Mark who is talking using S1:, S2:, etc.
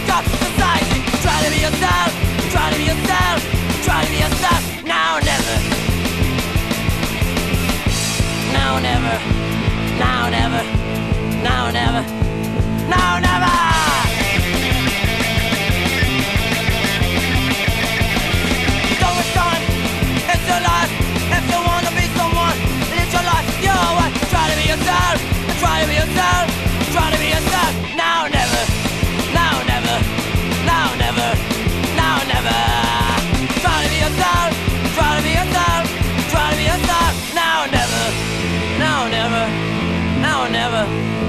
S1: I got the size Try to be a star. never.